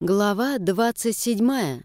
Глава 27.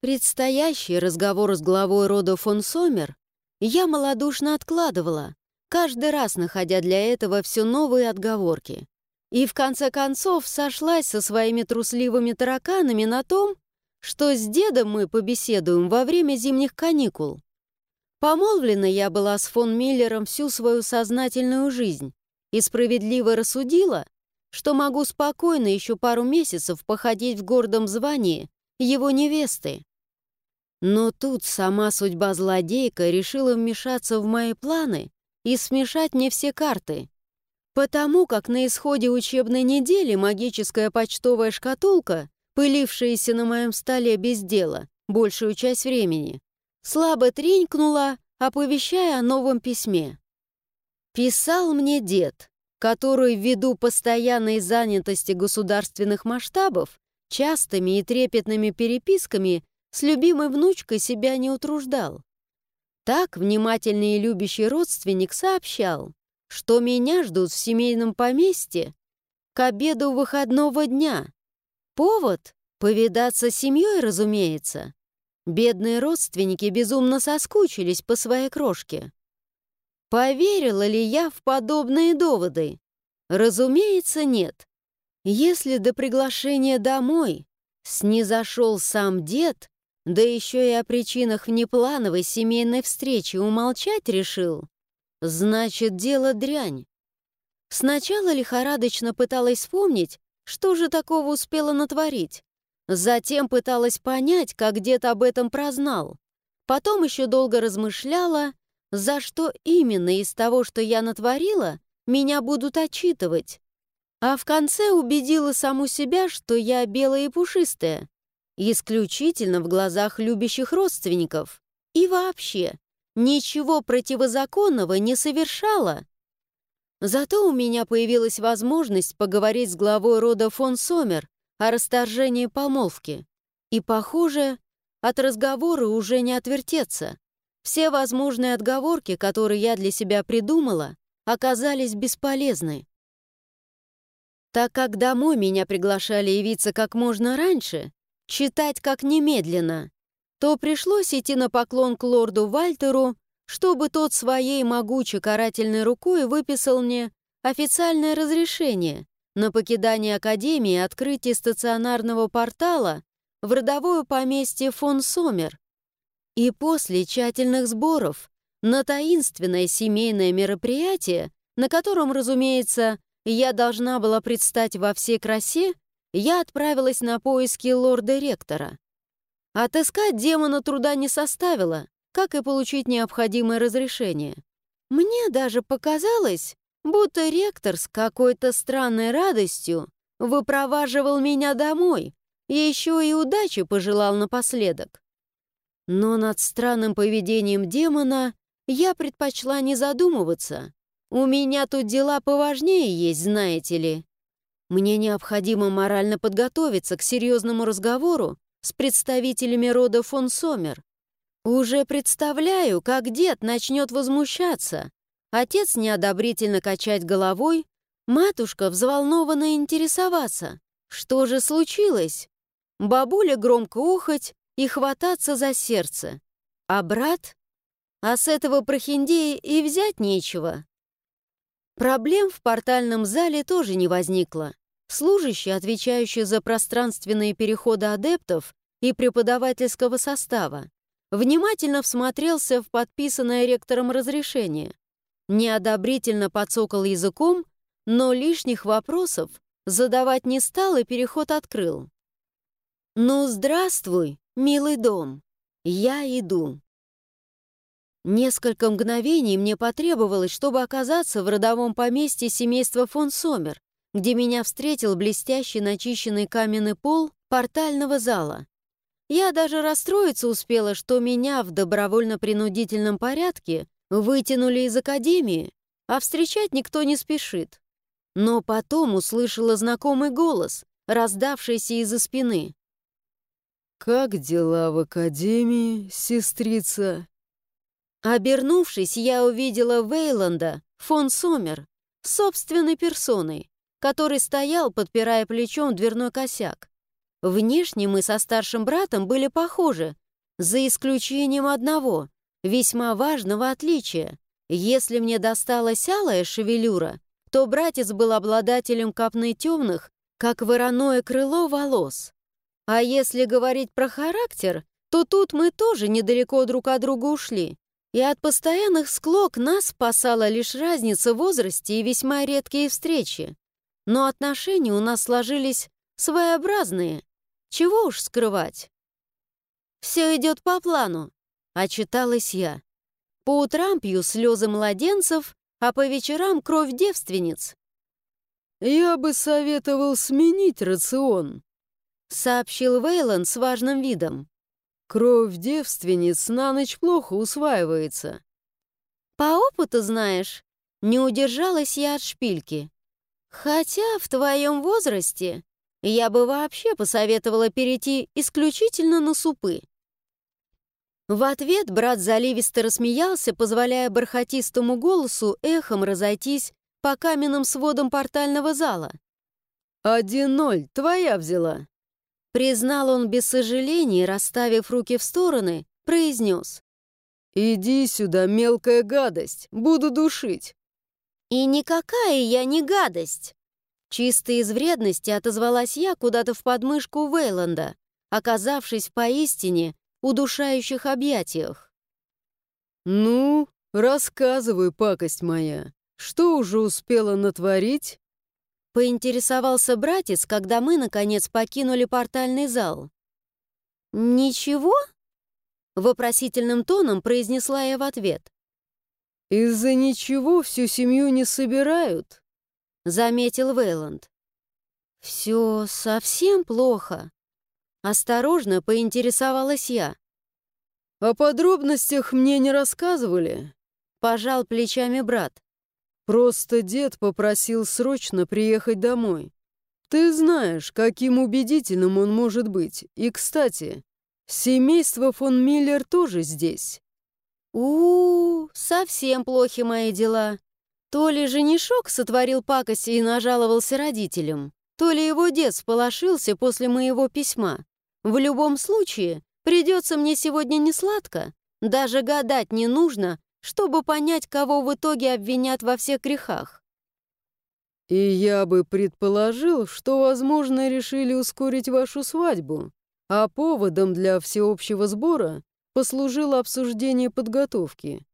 Предстоящий разговор с главой рода фон Сомер я малодушно откладывала, каждый раз находя для этого все новые отговорки. И в конце концов сошлась со своими трусливыми тараканами на том, что с дедом мы побеседуем во время зимних каникул. Помолвлена я была с фон Миллером всю свою сознательную жизнь и справедливо рассудила, что могу спокойно еще пару месяцев походить в гордом звании его невесты. Но тут сама судьба злодейка решила вмешаться в мои планы и смешать мне все карты. Потому как на исходе учебной недели магическая почтовая шкатулка, пылившаяся на моем столе без дела большую часть времени, слабо тренькнула, оповещая о новом письме. Писал мне дед, который ввиду постоянной занятости государственных масштабов, частыми и трепетными переписками с любимой внучкой себя не утруждал. Так внимательный и любящий родственник сообщал, что меня ждут в семейном поместье к обеду выходного дня. Повод — повидаться с семьей, разумеется. Бедные родственники безумно соскучились по своей крошке. Поверила ли я в подобные доводы? Разумеется, нет. Если до приглашения домой снизошел сам дед, да еще и о причинах внеплановой семейной встречи умолчать решил, значит, дело дрянь. Сначала лихорадочно пыталась вспомнить, что же такого успела натворить. Затем пыталась понять, как дед об этом прознал. Потом еще долго размышляла за что именно из того, что я натворила, меня будут отчитывать. А в конце убедила саму себя, что я белая и пушистая, исключительно в глазах любящих родственников. И вообще, ничего противозаконного не совершала. Зато у меня появилась возможность поговорить с главой рода фон Сомер о расторжении помолвки. И, похоже, от разговора уже не отвертеться. Все возможные отговорки, которые я для себя придумала, оказались бесполезны. Так как домой меня приглашали явиться как можно раньше, читать как немедленно, то пришлось идти на поклон к лорду Вальтеру, чтобы тот своей могучей карательной рукой выписал мне официальное разрешение на покидание Академии и открытие стационарного портала в родовое поместье фон Сомер, и после тщательных сборов на таинственное семейное мероприятие, на котором, разумеется, я должна была предстать во всей красе, я отправилась на поиски лорда-ректора. Отыскать демона труда не составило, как и получить необходимое разрешение. Мне даже показалось, будто ректор с какой-то странной радостью выпроваживал меня домой, и еще и удачи пожелал напоследок. Но над странным поведением демона я предпочла не задумываться. У меня тут дела поважнее есть, знаете ли. Мне необходимо морально подготовиться к серьезному разговору с представителями рода фон Сомер. Уже представляю, как дед начнет возмущаться, отец неодобрительно качать головой, матушка взволнованно интересоваться. Что же случилось? Бабуля громко ухать, и хвататься за сердце. А брат? А с этого прохиндея и взять нечего. Проблем в портальном зале тоже не возникло. Служащий, отвечающий за пространственные переходы адептов и преподавательского состава, внимательно всмотрелся в подписанное ректором разрешение, неодобрительно подсокал языком, но лишних вопросов задавать не стал и переход открыл. «Ну, здравствуй, «Милый дом, я иду». Несколько мгновений мне потребовалось, чтобы оказаться в родовом поместье семейства фон Сомер, где меня встретил блестящий начищенный каменный пол портального зала. Я даже расстроиться успела, что меня в добровольно-принудительном порядке вытянули из академии, а встречать никто не спешит. Но потом услышала знакомый голос, раздавшийся из-за спины. «Как дела в академии, сестрица?» Обернувшись, я увидела Вейланда, фон Сомер, собственной персоной, который стоял, подпирая плечом дверной косяк. Внешне мы со старшим братом были похожи, за исключением одного, весьма важного отличия. Если мне досталась алая шевелюра, то братец был обладателем копны темных, как вороное крыло волос. А если говорить про характер, то тут мы тоже недалеко друг от друга ушли. И от постоянных склок нас спасала лишь разница в возрасте и весьма редкие встречи. Но отношения у нас сложились своеобразные. Чего уж скрывать. «Все идет по плану», — отчиталась я. «По утрам пью слезы младенцев, а по вечерам кровь девственниц». «Я бы советовал сменить рацион», — сообщил Вейлон с важным видом. «Кровь девственниц на ночь плохо усваивается». «По опыту знаешь, не удержалась я от шпильки. Хотя в твоем возрасте я бы вообще посоветовала перейти исключительно на супы. В ответ брат заливисто рассмеялся, позволяя бархатистому голосу эхом разойтись по каменным сводам портального зала. «Один ноль, твоя взяла!» Признал он без сожаления, расставив руки в стороны, произнес. «Иди сюда, мелкая гадость, буду душить!» «И никакая я не гадость!» Чисто из вредности отозвалась я куда-то в подмышку Вейланда, оказавшись поистине удушающих объятиях. «Ну, рассказывай, пакость моя, что уже успела натворить?» Поинтересовался братец, когда мы, наконец, покинули портальный зал. «Ничего?» Вопросительным тоном произнесла я в ответ. «Из-за ничего всю семью не собирают», — заметил Вейланд. «Все совсем плохо», Осторожно поинтересовалась я. «О подробностях мне не рассказывали», — пожал плечами брат. «Просто дед попросил срочно приехать домой. Ты знаешь, каким убедительным он может быть. И, кстати, семейство фон Миллер тоже здесь». У, -у, у совсем плохи мои дела. То ли женишок сотворил пакость и нажаловался родителям, то ли его дед сполошился после моего письма. В любом случае, придется мне сегодня не сладко. Даже гадать не нужно, чтобы понять, кого в итоге обвинят во всех грехах. И я бы предположил, что, возможно, решили ускорить вашу свадьбу, а поводом для всеобщего сбора послужило обсуждение подготовки.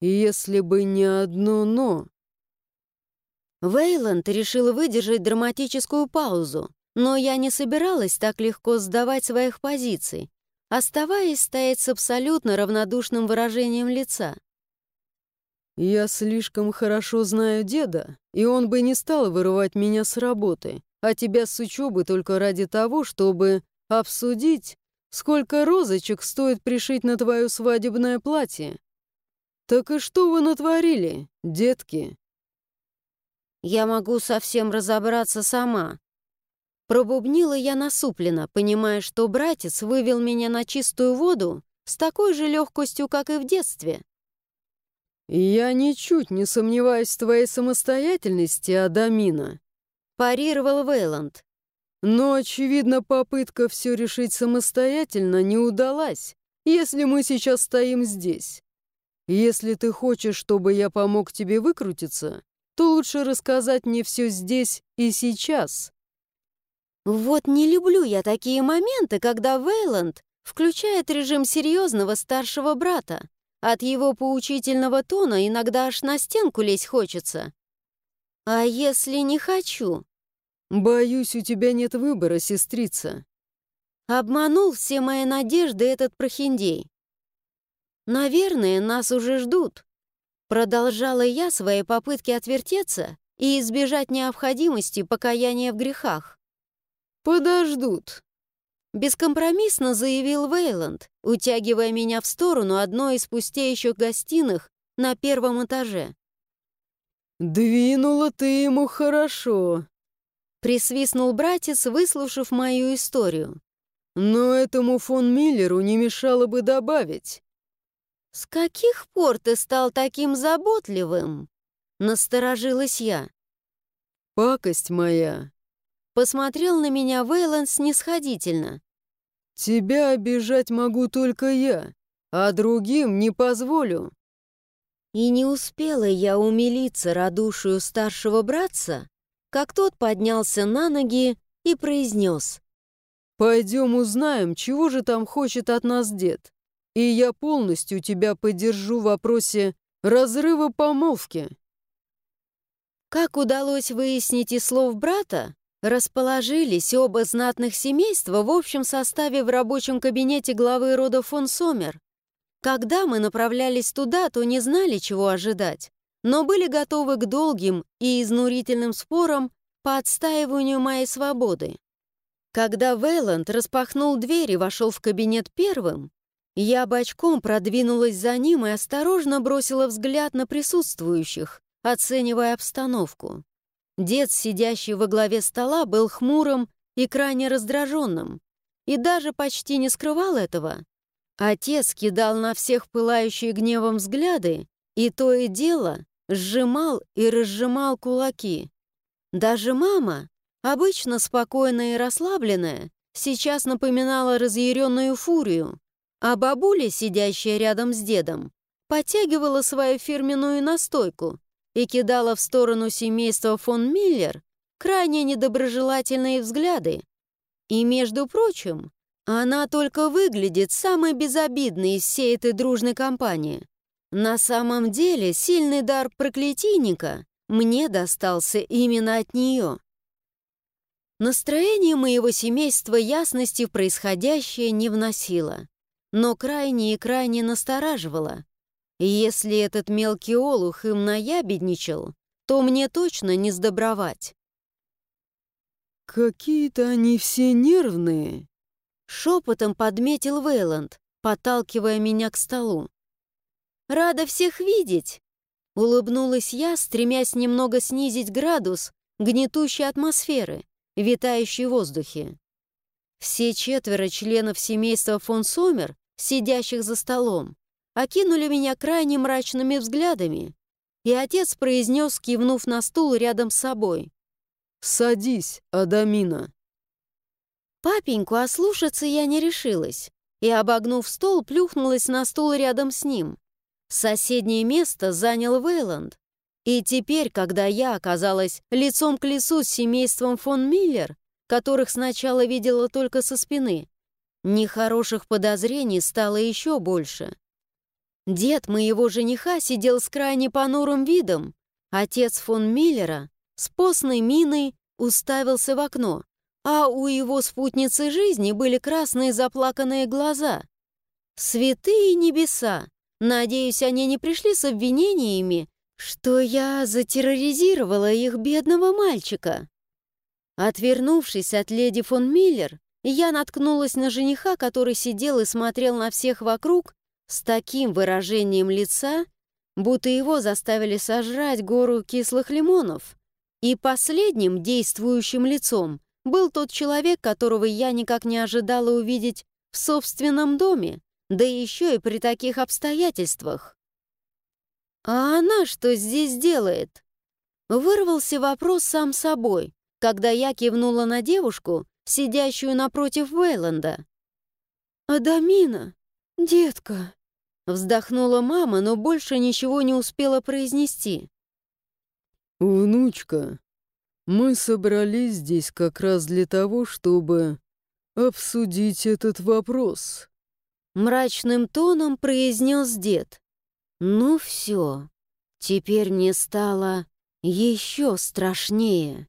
Если бы не одно «но». Вейланд решил выдержать драматическую паузу, но я не собиралась так легко сдавать своих позиций, оставаясь стоять с абсолютно равнодушным выражением лица. «Я слишком хорошо знаю деда, и он бы не стал вырывать меня с работы, а тебя с учебы только ради того, чтобы обсудить, сколько розочек стоит пришить на твое свадебное платье. Так и что вы натворили, детки?» «Я могу совсем разобраться сама», Пробубнила я насупленно, понимая, что братец вывел меня на чистую воду с такой же легкостью, как и в детстве. «Я ничуть не сомневаюсь в твоей самостоятельности, Адамина», — парировал Вейланд. «Но, очевидно, попытка все решить самостоятельно не удалась, если мы сейчас стоим здесь. Если ты хочешь, чтобы я помог тебе выкрутиться, то лучше рассказать мне все здесь и сейчас». Вот не люблю я такие моменты, когда Вейланд включает режим серьезного старшего брата. От его поучительного тона иногда аж на стенку лезть хочется. А если не хочу? Боюсь, у тебя нет выбора, сестрица. Обманул все мои надежды этот прохиндей. Наверное, нас уже ждут. Продолжала я свои попытки отвертеться и избежать необходимости покаяния в грехах. «Подождут», — бескомпромиссно заявил Вейланд, утягивая меня в сторону одной из пустеющих гостиных на первом этаже. «Двинула ты ему хорошо», — присвистнул братец, выслушав мою историю. «Но этому фон Миллеру не мешало бы добавить». «С каких пор ты стал таким заботливым?» — насторожилась я. пакость моя!» Посмотрел на меня Вейланд снисходительно. «Тебя обижать могу только я, а другим не позволю». И не успела я умилиться радушию старшего братца, как тот поднялся на ноги и произнес. «Пойдем узнаем, чего же там хочет от нас дед, и я полностью тебя поддержу в вопросе разрыва помолвки». Как удалось выяснить из слов брата, расположились оба знатных семейства в общем составе в рабочем кабинете главы рода фон Сомер. Когда мы направлялись туда, то не знали, чего ожидать, но были готовы к долгим и изнурительным спорам по отстаиванию моей свободы. Когда Вейланд распахнул дверь и вошел в кабинет первым, я бочком продвинулась за ним и осторожно бросила взгляд на присутствующих, оценивая обстановку. Дед, сидящий во главе стола, был хмурым и крайне раздраженным, и даже почти не скрывал этого. Отец кидал на всех пылающие гневом взгляды, и то и дело сжимал и разжимал кулаки. Даже мама, обычно спокойная и расслабленная, сейчас напоминала разъяренную фурию, а бабуля, сидящая рядом с дедом, подтягивала свою фирменную настойку и кидала в сторону семейства фон Миллер крайне недоброжелательные взгляды. И, между прочим, она только выглядит самой безобидной из всей этой дружной компании. На самом деле, сильный дар проклятийника мне достался именно от нее. Настроение моего семейства ясности в происходящее не вносило, но крайне и крайне настораживало. Если этот мелкий олух им наябедничал, то мне точно не сдобровать. «Какие-то они все нервные», Шепотом подметил Вейланд, подталкивая меня к столу. «Рада всех видеть!» Улыбнулась я, стремясь немного снизить градус гнетущей атмосферы, витающей в воздухе. Все четверо членов семейства фон Сомер, сидящих за столом, окинули меня крайне мрачными взглядами, и отец произнес, кивнув на стул рядом с собой. «Садись, Адамина». Папеньку ослушаться я не решилась и, обогнув стол, плюхнулась на стул рядом с ним. Соседнее место занял Вейланд. И теперь, когда я оказалась лицом к лицу с семейством фон Миллер, которых сначала видела только со спины, нехороших подозрений стало еще больше. Дед моего жениха сидел с крайне понурым видом. Отец фон Миллера с постной миной уставился в окно а у его спутницы жизни были красные заплаканные глаза. Святые небеса! Надеюсь, они не пришли с обвинениями, что я затерроризировала их бедного мальчика. Отвернувшись от леди фон Миллер, я наткнулась на жениха, который сидел и смотрел на всех вокруг с таким выражением лица, будто его заставили сожрать гору кислых лимонов. И последним действующим лицом был тот человек, которого я никак не ожидала увидеть в собственном доме, да еще и при таких обстоятельствах. «А она что здесь делает?» Вырвался вопрос сам собой, когда я кивнула на девушку, сидящую напротив Вейланда. «Адамина, детка!» Вздохнула мама, но больше ничего не успела произнести. «Внучка, мы собрались здесь как раз для того, чтобы обсудить этот вопрос. Мрачным тоном произнес дед. Ну все, теперь мне стало еще страшнее.